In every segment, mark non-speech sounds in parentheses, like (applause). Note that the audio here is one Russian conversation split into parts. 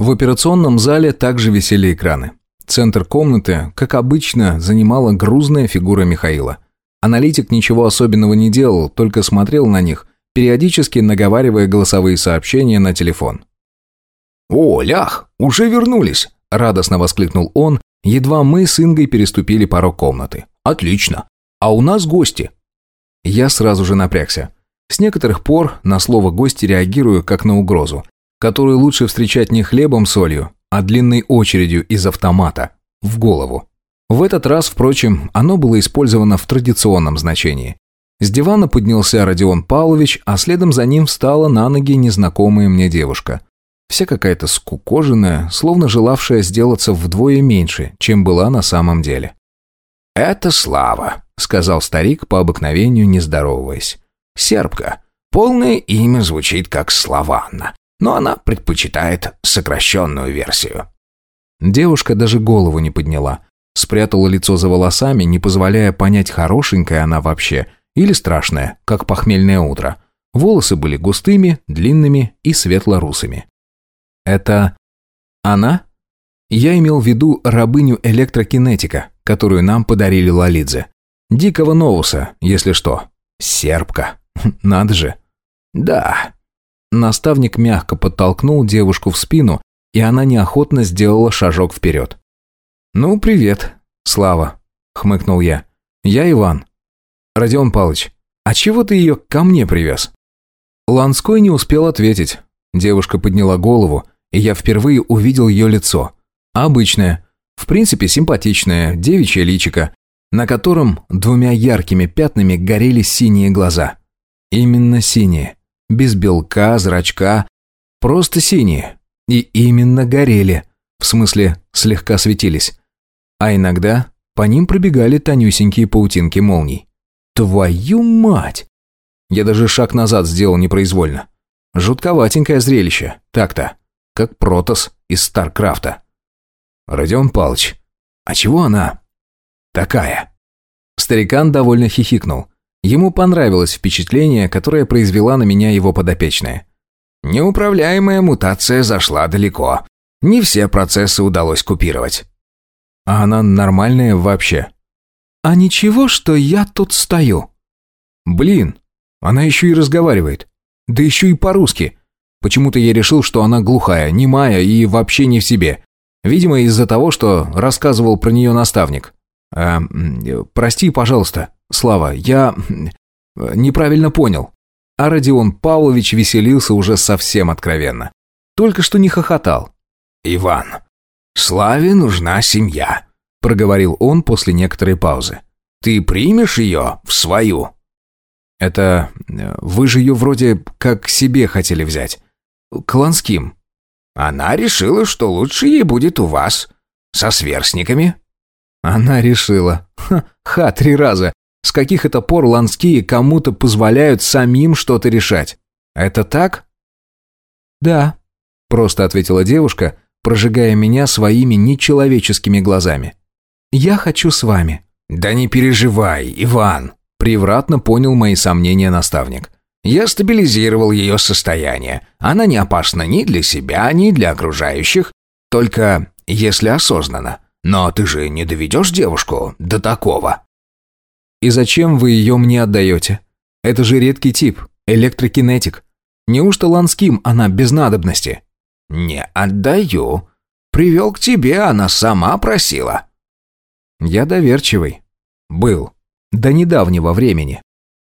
В операционном зале также висели экраны. Центр комнаты, как обычно, занимала грузная фигура Михаила. Аналитик ничего особенного не делал, только смотрел на них, периодически наговаривая голосовые сообщения на телефон. «О, лях, уже вернулись!» – радостно воскликнул он, едва мы с Ингой переступили порог комнаты. «Отлично! А у нас гости!» Я сразу же напрягся. С некоторых пор на слово «гости» реагирую как на угрозу, которую лучше встречать не хлебом-солью, а длинной очередью из автомата в голову. В этот раз, впрочем, оно было использовано в традиционном значении. С дивана поднялся Родион Павлович, а следом за ним встала на ноги незнакомая мне девушка. Вся какая-то скукоженная, словно желавшая сделаться вдвое меньше, чем была на самом деле. «Это Слава», — сказал старик по обыкновению, не здороваясь. «Сербка. Полное имя звучит как Славанна но она предпочитает сокращенную версию. Девушка даже голову не подняла. Спрятала лицо за волосами, не позволяя понять, хорошенькая она вообще или страшная, как похмельное утро. Волосы были густыми, длинными и светло-русыми. «Это... она?» Я имел в виду рабыню электрокинетика, которую нам подарили Лолидзе. Дикого Новуса, если что. Сербка. (laughs) Надо же. «Да, Наставник мягко подтолкнул девушку в спину, и она неохотно сделала шажок вперед. «Ну, привет, Слава», — хмыкнул я. «Я Иван». «Родион Павлович, а чего ты ее ко мне привез?» Ланской не успел ответить. Девушка подняла голову, и я впервые увидел ее лицо. Обычное, в принципе симпатичное, девичье личико, на котором двумя яркими пятнами горели синие глаза. Именно синие без белка, зрачка, просто синие. И именно горели, в смысле слегка светились. А иногда по ним пробегали тонюсенькие паутинки молний. Твою мать! Я даже шаг назад сделал непроизвольно. Жутковатенькое зрелище, так-то, как Протос из Старкрафта. Родион Палыч, а чего она такая? Старикан довольно хихикнул. Ему понравилось впечатление, которое произвела на меня его подопечная. Неуправляемая мутация зашла далеко. Не все процессы удалось купировать. А она нормальная вообще? А ничего, что я тут стою. Блин, она еще и разговаривает. Да еще и по-русски. Почему-то я решил, что она глухая, немая и вообще не в себе. Видимо, из-за того, что рассказывал про нее наставник. А, прости, пожалуйста, Слава, я неправильно понял. А Родион Павлович веселился уже совсем откровенно. Только что не хохотал. «Иван, Славе нужна семья», — проговорил он после некоторой паузы. «Ты примешь ее в свою?» «Это... вы же ее вроде как себе хотели взять. Кланским». «Она решила, что лучше ей будет у вас. Со сверстниками». «Она решила. Ха, ха, три раза. С каких это пор ланские кому-то позволяют самим что-то решать? Это так? Да, просто ответила девушка, прожигая меня своими нечеловеческими глазами. Я хочу с вами. Да не переживай, Иван, превратно понял мои сомнения наставник. Я стабилизировал ее состояние. Она не опасна ни для себя, ни для окружающих, только если осознанно. Но ты же не доведешь девушку до такого. И зачем вы ее мне отдаете? Это же редкий тип, электрокинетик. Неужто Ланским она без надобности? Не отдаю. Привел к тебе, она сама просила. Я доверчивый. Был. До недавнего времени.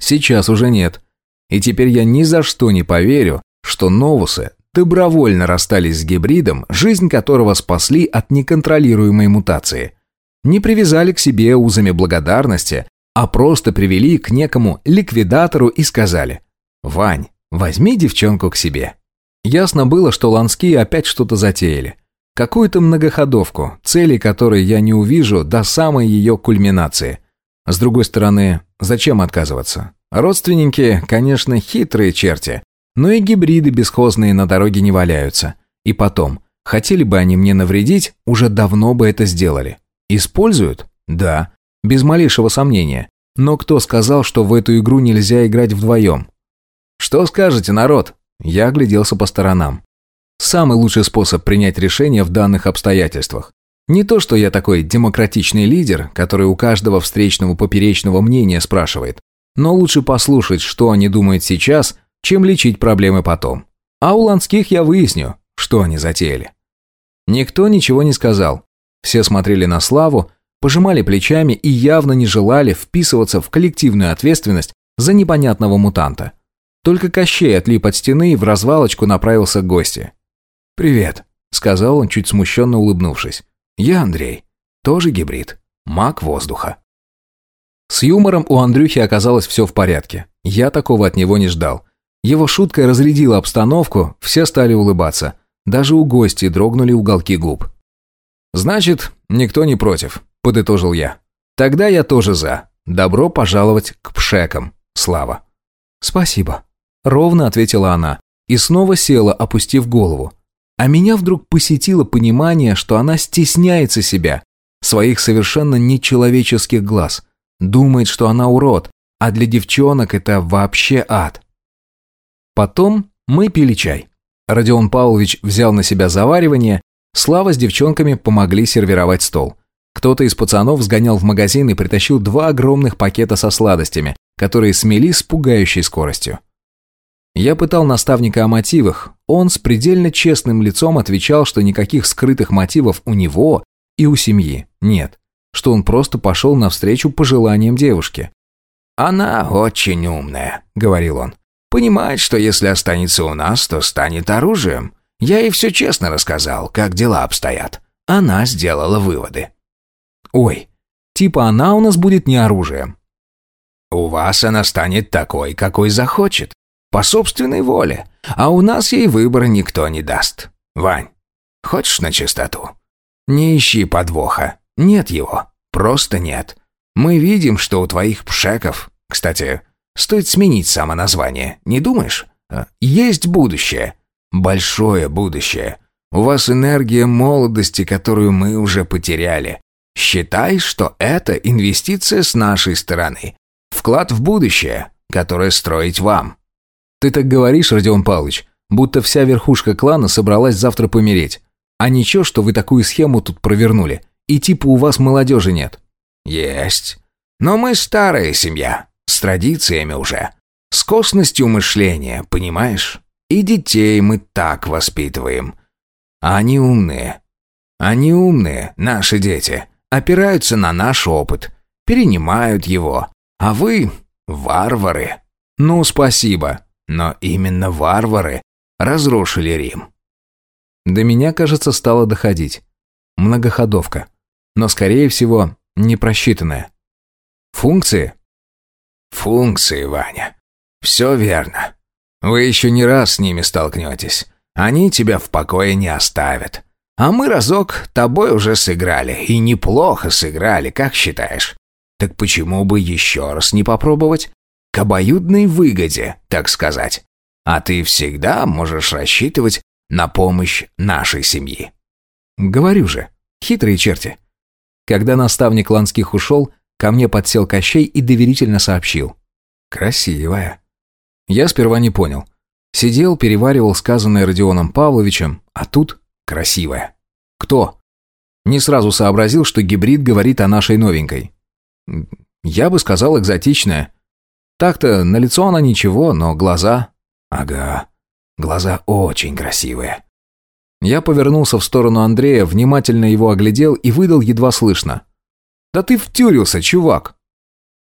Сейчас уже нет. И теперь я ни за что не поверю, что новусы добровольно расстались с гибридом, жизнь которого спасли от неконтролируемой мутации. Не привязали к себе узами благодарности, а просто привели к некому ликвидатору и сказали «Вань, возьми девчонку к себе». Ясно было, что Ланские опять что-то затеяли. Какую-то многоходовку, цели которой я не увижу до самой ее кульминации. С другой стороны, зачем отказываться? Родственники, конечно, хитрые черти, но и гибриды бесхозные на дороге не валяются. И потом, хотели бы они мне навредить, уже давно бы это сделали. Используют? Да без малейшего сомнения. Но кто сказал, что в эту игру нельзя играть вдвоем? «Что скажете, народ?» Я огляделся по сторонам. Самый лучший способ принять решение в данных обстоятельствах. Не то, что я такой демократичный лидер, который у каждого встречного поперечного мнения спрашивает, но лучше послушать, что они думают сейчас, чем лечить проблемы потом. А у Ланских я выясню, что они затеяли. Никто ничего не сказал. Все смотрели на Славу, пожимали плечами и явно не желали вписываться в коллективную ответственность за непонятного мутанта. Только Кощей отлип от стены и в развалочку направился к гости. «Привет», — сказал он, чуть смущенно улыбнувшись. «Я Андрей. Тоже гибрид. Маг воздуха». С юмором у Андрюхи оказалось все в порядке. Я такого от него не ждал. Его шутка разрядила обстановку, все стали улыбаться. Даже у гостей дрогнули уголки губ. «Значит, никто не против», – подытожил я. «Тогда я тоже за. Добро пожаловать к пшекам, Слава». «Спасибо», – ровно ответила она и снова села, опустив голову. А меня вдруг посетило понимание, что она стесняется себя, своих совершенно нечеловеческих глаз, думает, что она урод, а для девчонок это вообще ад. Потом мы пили чай. Родион Павлович взял на себя заваривание, Слава с девчонками помогли сервировать стол. Кто-то из пацанов сгонял в магазин и притащил два огромных пакета со сладостями, которые смели с пугающей скоростью. Я пытал наставника о мотивах. Он с предельно честным лицом отвечал, что никаких скрытых мотивов у него и у семьи нет, что он просто пошел навстречу пожеланиям девушки. «Она очень умная», — говорил он. «Понимает, что если останется у нас, то станет оружием. Я ей все честно рассказал, как дела обстоят. Она сделала выводы». «Ой, типа она у нас будет не оружием». «У вас она станет такой, какой захочет по собственной воле, а у нас ей выбора никто не даст. Вань, хочешь на чистоту? Не ищи подвоха. Нет его. Просто нет. Мы видим, что у твоих пшеков... Кстати, стоит сменить самоназвание, не думаешь? А, есть будущее. Большое будущее. У вас энергия молодости, которую мы уже потеряли. Считай, что это инвестиция с нашей стороны. Вклад в будущее, которое строить вам. Ты так говоришь, Родион Павлович, будто вся верхушка клана собралась завтра помереть. А ничего, что вы такую схему тут провернули. И типа у вас молодежи нет. Есть. Но мы старая семья. С традициями уже. С косностью мышления, понимаешь? И детей мы так воспитываем. А они умные. Они умные, наши дети. Опираются на наш опыт. Перенимают его. А вы – варвары. Ну, спасибо. Но именно варвары разрушили Рим. До меня, кажется, стало доходить. Многоходовка. Но, скорее всего, не просчитанная. Функции? Функции, Ваня. Все верно. Вы еще не раз с ними столкнетесь. Они тебя в покое не оставят. А мы разок тобой уже сыграли. И неплохо сыграли, как считаешь? Так почему бы еще раз не попробовать? к обоюдной выгоде, так сказать. А ты всегда можешь рассчитывать на помощь нашей семьи. Говорю же, хитрые черти. Когда наставник Ланских ушел, ко мне подсел Кощей и доверительно сообщил. Красивая. Я сперва не понял. Сидел, переваривал сказанное Родионом Павловичем, а тут красивая. Кто? Не сразу сообразил, что гибрид говорит о нашей новенькой. Я бы сказал экзотичная. Так-то на лицо она ничего, но глаза... Ага, глаза очень красивые. Я повернулся в сторону Андрея, внимательно его оглядел и выдал едва слышно. «Да ты втюрился, чувак!»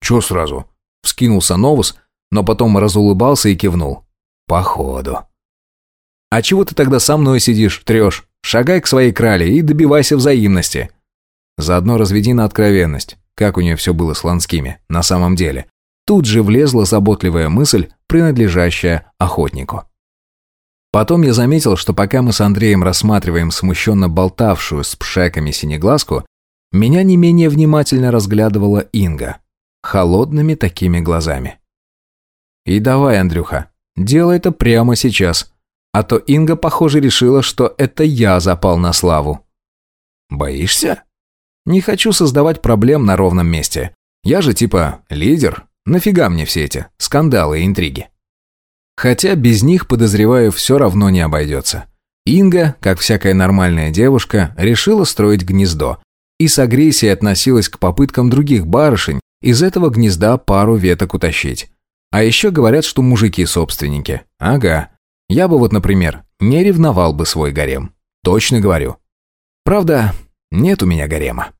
«Чё сразу?» — вскинулся Новус, но потом разулыбался и кивнул. «Походу». «А чего ты тогда со мной сидишь, трешь? Шагай к своей крале и добивайся взаимности». Заодно разведи на откровенность, как у нее все было с Ланскими, на самом деле. Тут же влезла заботливая мысль, принадлежащая охотнику. Потом я заметил, что пока мы с Андреем рассматриваем смущенно болтавшую с пшеками синеглазку, меня не менее внимательно разглядывала Инга. Холодными такими глазами. И давай, Андрюха, делай это прямо сейчас. А то Инга, похоже, решила, что это я запал на славу. Боишься? Не хочу создавать проблем на ровном месте. Я же типа лидер, Нафига мне все эти скандалы и интриги? Хотя без них, подозреваю, все равно не обойдется. Инга, как всякая нормальная девушка, решила строить гнездо и с агрессией относилась к попыткам других барышень из этого гнезда пару веток утащить. А еще говорят, что мужики собственники. Ага. Я бы вот, например, не ревновал бы свой гарем. Точно говорю. Правда, нет у меня гарема.